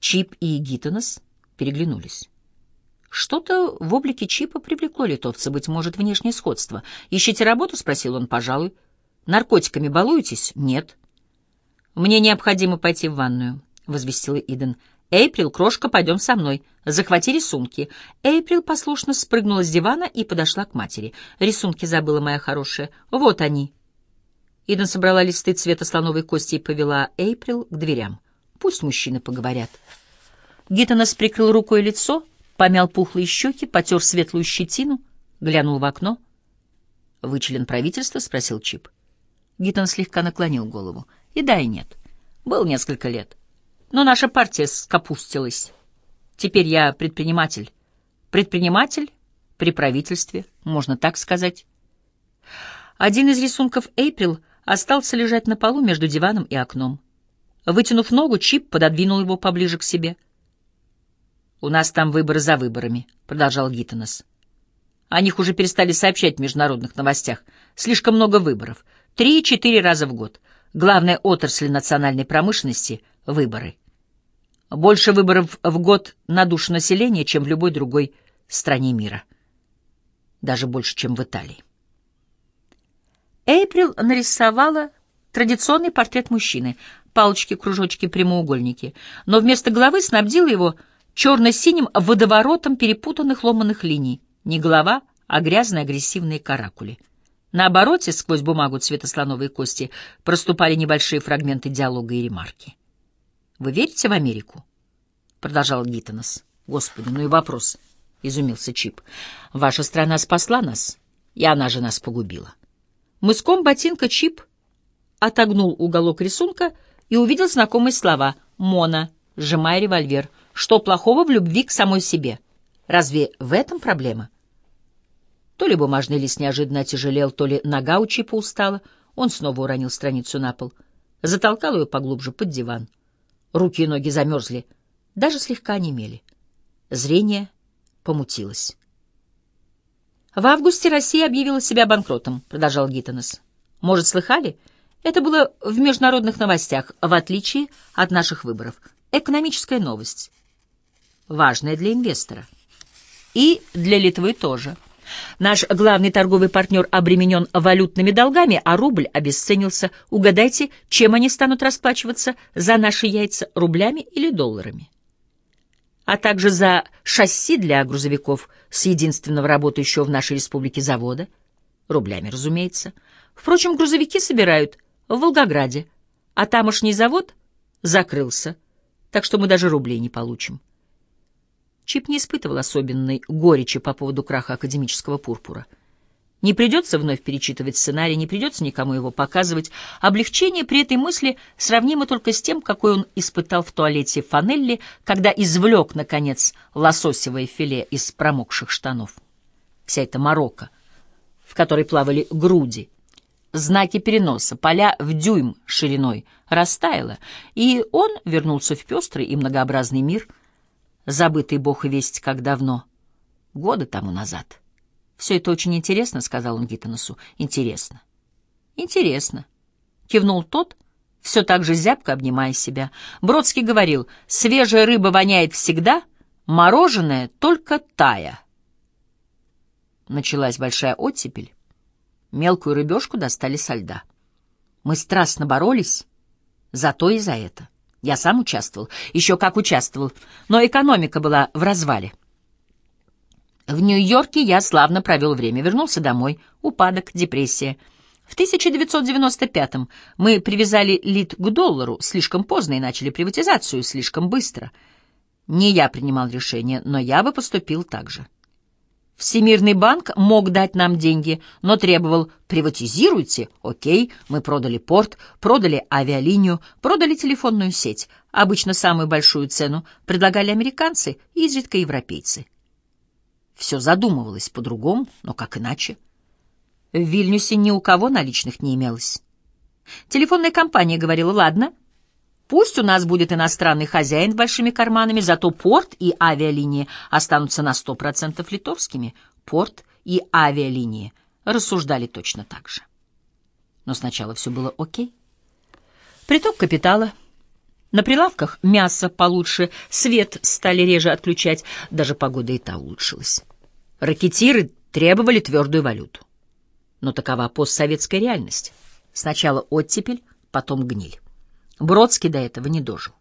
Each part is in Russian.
Чип и Гиттонес переглянулись. Что-то в облике Чипа привлекло литовца, быть может, внешнее сходство. «Ищите работу?» — спросил он, пожалуй. «Наркотиками балуетесь?» «Нет». «Мне необходимо пойти в ванную», — возвестила Иден. «Эйприл, крошка, пойдем со мной. Захвати рисунки». Эйприл послушно спрыгнула с дивана и подошла к матери. «Рисунки забыла, моя хорошая. Вот они». Иден собрала листы цвета слоновой кости и повела Эйприл к дверям. «Пусть мужчины поговорят». Гиттонес прикрыл рукой лицо, помял пухлые щеки, потер светлую щетину, глянул в окно. «Вы член правительства?» — спросил Чип. Гиттон слегка наклонил голову. «И да, и нет. Был несколько лет. Но наша партия скопустилась. Теперь я предприниматель. Предприниматель при правительстве, можно так сказать». Один из рисунков Эйприл остался лежать на полу между диваном и окном. Вытянув ногу, Чип пододвинул его поближе к себе. «У нас там выборы за выборами», — продолжал Гиттонес. «О них уже перестали сообщать в международных новостях. Слишком много выборов. Три-четыре раза в год. Главная отрасль национальной промышленности — выборы. Больше выборов в год на душу населения, чем в любой другой стране мира. Даже больше, чем в Италии. Эйприл нарисовала традиционный портрет мужчины — палочки, кружочки, прямоугольники, но вместо головы снабдила его черно-синим водоворотом перепутанных ломаных линий. Не голова, а грязные агрессивные каракули. На обороте, сквозь бумагу цвета слоновой кости, проступали небольшие фрагменты диалога и ремарки. «Вы верите в Америку?» — продолжал Гиттонес. «Господи, ну и вопрос», — изумился Чип. «Ваша страна спасла нас, и она же нас погубила». Мыском ботинка Чип отогнул уголок рисунка и увидел знакомые слова «Мона», сжимая револьвер. «Что плохого в любви к самой себе? Разве в этом проблема?» То ли бумажный лист неожиданно отяжелел, то ли нога у Чипа устала. Он снова уронил страницу на пол. Затолкал ее поглубже под диван. Руки и ноги замерзли, даже слегка онемели. Зрение помутилось. В августе Россия объявила себя банкротом, продолжал Гиттонес. Может, слыхали? Это было в международных новостях, в отличие от наших выборов. Экономическая новость. Важная для инвестора. И для Литвы тоже. Наш главный торговый партнер обременен валютными долгами, а рубль обесценился. Угадайте, чем они станут расплачиваться за наши яйца, рублями или долларами? а также за шасси для грузовиков с единственного работающего в нашей республике завода, рублями, разумеется. Впрочем, грузовики собирают в Волгограде, а тамошний завод закрылся, так что мы даже рублей не получим. Чип не испытывал особенной горечи по поводу краха академического пурпура — не придется вновь перечитывать сценарий, не придется никому его показывать. Облегчение при этой мысли сравнимо только с тем, какой он испытал в туалете Фанелли, когда извлек, наконец, лососевое филе из промокших штанов. Вся эта морока, в которой плавали груди, знаки переноса, поля в дюйм шириной, растаяла, и он вернулся в пестрый и многообразный мир, забытый бог и весть как давно, годы тому назад. «Все это очень интересно», — сказал он Гиттонесу. «Интересно». «Интересно», — кивнул тот, все так же зябко обнимая себя. Бродский говорил, «Свежая рыба воняет всегда, мороженое только тая». Началась большая оттепель. Мелкую рыбешку достали со льда. Мы страстно боролись за то и за это. Я сам участвовал, еще как участвовал, но экономика была в развале. В Нью-Йорке я славно провел время, вернулся домой. Упадок, депрессия. В 1995-м мы привязали лит к доллару слишком поздно и начали приватизацию слишком быстро. Не я принимал решение, но я бы поступил так же. Всемирный банк мог дать нам деньги, но требовал «приватизируйте». Окей, мы продали порт, продали авиалинию, продали телефонную сеть. Обычно самую большую цену предлагали американцы и изредка европейцы. Все задумывалось по-другому, но как иначе? В Вильнюсе ни у кого наличных не имелось. Телефонная компания говорила, ладно, пусть у нас будет иностранный хозяин с большими карманами, зато порт и авиалинии останутся на сто процентов литовскими. Порт и авиалинии рассуждали точно так же. Но сначала все было окей. Приток капитала, На прилавках мясо получше, свет стали реже отключать, даже погода и та улучшилась. Ракетиры требовали твердую валюту. Но такова постсоветская реальность. Сначала оттепель, потом гниль. Бродский до этого не дожил.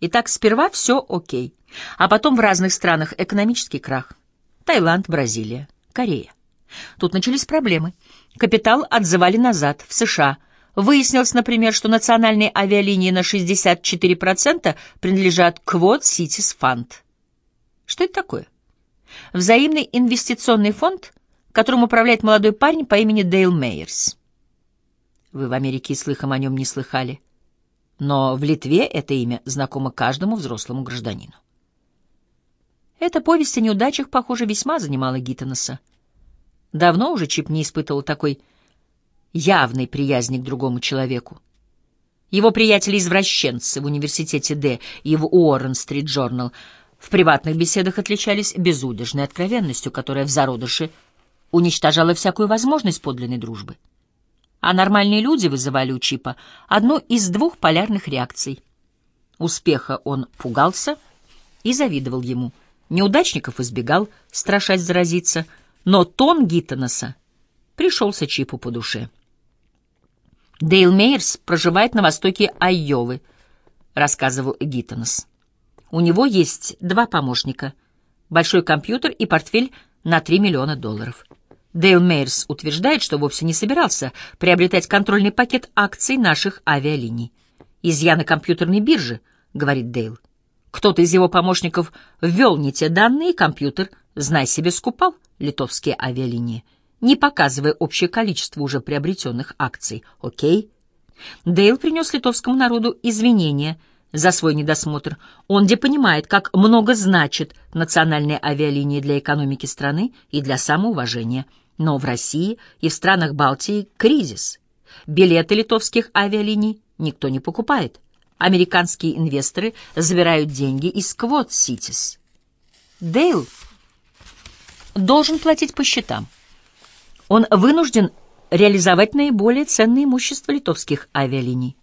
Итак, сперва все окей, а потом в разных странах экономический крах. Таиланд, Бразилия, Корея. Тут начались проблемы. Капитал отзывали назад, в США. Выяснилось, например, что национальные авиалинии на 64% принадлежат Quad Cities Fund. Что это такое? Взаимный инвестиционный фонд, которым управляет молодой парень по имени Дейл Мейерс. Вы в Америке слыхом о нем не слыхали. Но в Литве это имя знакомо каждому взрослому гражданину. Эта повесть о неудачах, похоже, весьма занимала Гиттенеса. Давно уже Чип не испытывал такой явной приязни к другому человеку. Его приятели-извращенцы в университете Д и в Уоррен-стрит Джорнал в приватных беседах отличались безудержной откровенностью, которая в зародыше уничтожала всякую возможность подлинной дружбы. А нормальные люди вызывали у Чипа одну из двух полярных реакций. Успеха он пугался и завидовал ему. Неудачников избегал, страшась заразиться — но тон Гиттонеса пришелся Чипу по душе. «Дейл Мейерс проживает на востоке Айовы», — рассказывал Гиттонес. «У него есть два помощника, большой компьютер и портфель на 3 миллиона долларов». Дейл Мейерс утверждает, что вовсе не собирался приобретать контрольный пакет акций наших авиалиний. «Изъяны компьютерной биржи», — говорит Дейл. «Кто-то из его помощников ввел не те данные, и компьютер, знай себе, скупал литовские авиалинии, не показывая общее количество уже приобретенных акций. Окей? Дейл принес литовскому народу извинения за свой недосмотр. Он где понимает, как много значит национальные авиалинии для экономики страны и для самоуважения. Но в России и в странах Балтии кризис. Билеты литовских авиалиний никто не покупает. Американские инвесторы забирают деньги из Квот Ситис. Дейл должен платить по счетам. Он вынужден реализовать наиболее ценное имущество литовских авиалиний,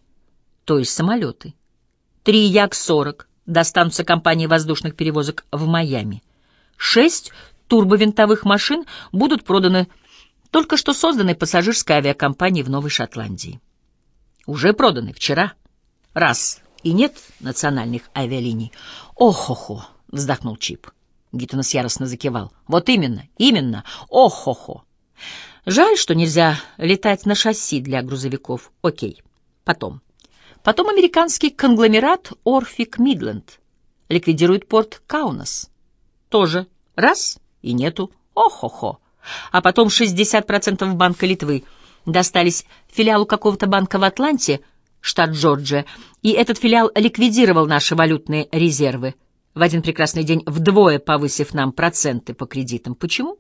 то есть самолеты. Три Як-40 достанутся компании воздушных перевозок в Майами. Шесть турбовинтовых машин будут проданы только что созданной пассажирской авиакомпанией в Новой Шотландии. Уже проданы вчера. Раз. И нет национальных авиалиний. «Ох-хо-хо!» — вздохнул Чип. Гиттенес яростно закивал. «Вот именно, именно! Ох-хо-хо!» «Жаль, что нельзя летать на шасси для грузовиков. Окей. Потом. Потом американский конгломерат Орфик Мидленд ликвидирует порт Каунас. Тоже раз и нету. Ох-хо-хо. А потом 60% Банка Литвы достались филиалу какого-то банка в Атланте, штат Джорджия, и этот филиал ликвидировал наши валютные резервы в один прекрасный день вдвое повысив нам проценты по кредитам. Почему?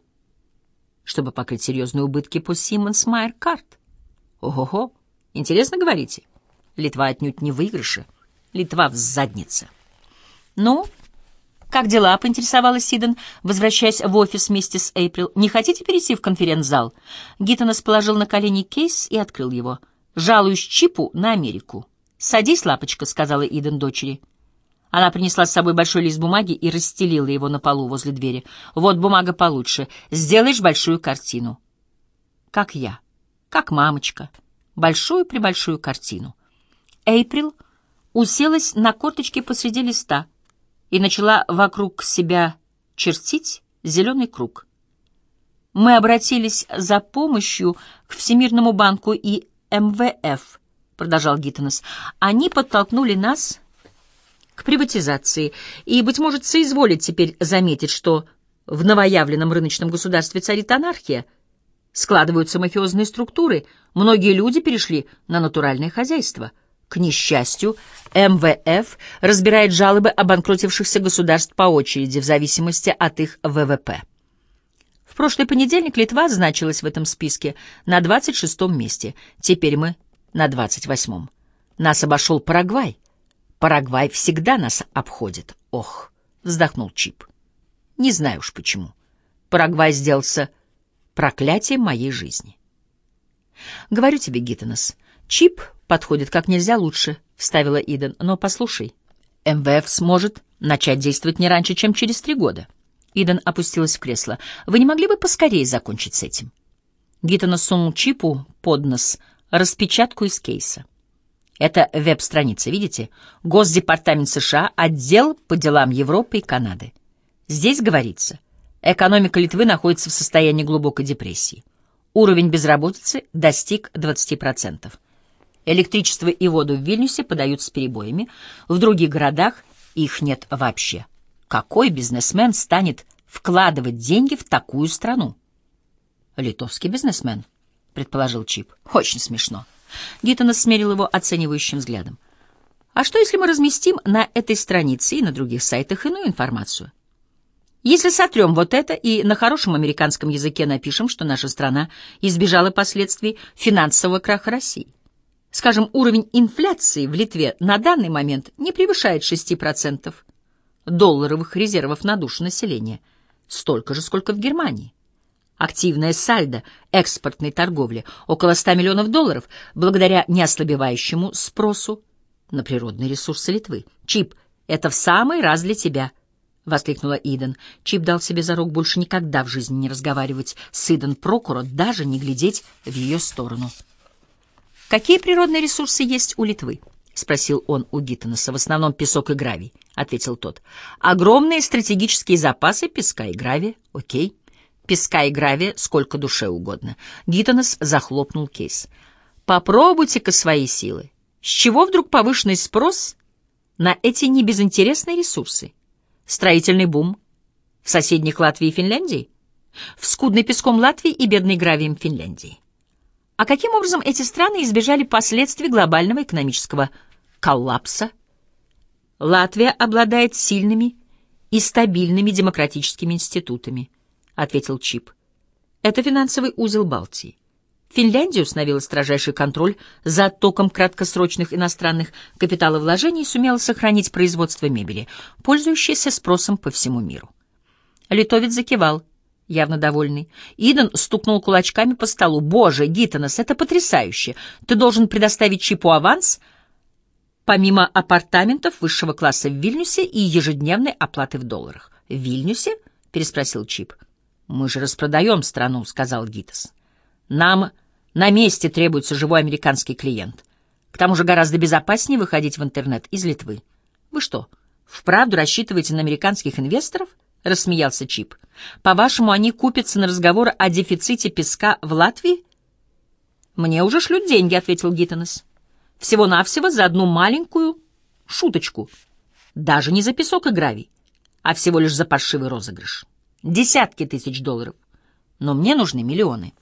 Чтобы покрыть серьезные убытки по Siemens Майер Карт. Ого-го, интересно говорите? Литва отнюдь не выигрыше. Литва в заднице. Ну, как дела, поинтересовалась Сиден, возвращаясь в офис вместе с Эйприл. Не хотите перейти в конференц-зал? Гиттонес положил на колени кейс и открыл его. Жалуюсь Чипу на Америку. «Садись, лапочка», — сказала Иден дочери. Она принесла с собой большой лист бумаги и расстелила его на полу возле двери. «Вот бумага получше. Сделаешь большую картину». «Как я. Как мамочка. Большую-пребольшую картину». Эйприл уселась на корточке посреди листа и начала вокруг себя чертить зеленый круг. «Мы обратились за помощью к Всемирному банку и МВФ», — продолжал Гиттенес. «Они подтолкнули нас...» к приватизации, и, быть может, соизволит теперь заметить, что в новоявленном рыночном государстве царит анархия, складываются мафиозные структуры, многие люди перешли на натуральное хозяйство. К несчастью, МВФ разбирает жалобы обанкротившихся государств по очереди в зависимости от их ВВП. В прошлый понедельник Литва значилась в этом списке на 26-м месте, теперь мы на 28-м. Нас обошел Парагвай. Парагвай всегда нас обходит. Ох, вздохнул Чип. Не знаю уж почему. Парагвай сделался проклятием моей жизни. Говорю тебе, Гиттенес, Чип подходит как нельзя лучше — вставила Иден. «Но послушай, МВФ сможет начать действовать не раньше, чем через три года». Иден опустилась в кресло. «Вы не могли бы поскорее закончить с этим?» Гиттона сунул чипу под нос распечатку из кейса. Это веб-страница, видите? Госдепартамент США, отдел по делам Европы и Канады. Здесь говорится, экономика Литвы находится в состоянии глубокой депрессии. Уровень безработицы достиг 20%. Электричество и воду в Вильнюсе подают с перебоями, в других городах их нет вообще. Какой бизнесмен станет вкладывать деньги в такую страну? Литовский бизнесмен, предположил Чип. Очень смешно. Гиттон смерил его оценивающим взглядом. А что, если мы разместим на этой странице и на других сайтах иную информацию? Если сотрем вот это и на хорошем американском языке напишем, что наша страна избежала последствий финансового краха России. Скажем, уровень инфляции в Литве на данный момент не превышает 6% долларовых резервов на душу населения, столько же, сколько в Германии. Активная сальдо экспортной торговли около 100 миллионов долларов благодаря неослабевающему спросу на природные ресурсы Литвы. Чип, это в самый раз для тебя —— воскликнула Иден. Чип дал себе зарок больше никогда в жизни не разговаривать с Иден Прокуро, даже не глядеть в ее сторону. «Какие природные ресурсы есть у Литвы?» — спросил он у Гиттенеса. «В основном песок и гравий», — ответил тот. «Огромные стратегические запасы песка и гравия. Окей. Песка и гравия сколько душе угодно». Гиттенес захлопнул кейс. «Попробуйте-ка свои силы. С чего вдруг повышенный спрос на эти небезынтересные ресурсы?» Строительный бум в соседних Латвии и Финляндии? В скудной песком Латвии и бедной гравием Финляндии. А каким образом эти страны избежали последствий глобального экономического коллапса? Латвия обладает сильными и стабильными демократическими институтами, ответил Чип. Это финансовый узел Балтии. Финляндия установила строжайший контроль за оттоком краткосрочных иностранных капиталовложений и сумела сохранить производство мебели, пользующееся спросом по всему миру. Литовец закивал, явно довольный. Иден стукнул кулачками по столу. «Боже, Гиттонес, это потрясающе! Ты должен предоставить Чипу аванс, помимо апартаментов высшего класса в Вильнюсе и ежедневной оплаты в долларах». «В Вильнюсе?» — переспросил Чип. «Мы же распродаем страну», — сказал Гиттес. «Нам...» На месте требуется живой американский клиент. К тому же гораздо безопаснее выходить в интернет из Литвы. Вы что, вправду рассчитываете на американских инвесторов? Рассмеялся Чип. По-вашему, они купятся на разговор о дефиците песка в Латвии? Мне уже шлют деньги, ответил Гиттенес. Всего-навсего за одну маленькую шуточку. Даже не за песок и гравий, а всего лишь за паршивый розыгрыш. Десятки тысяч долларов. Но мне нужны миллионы.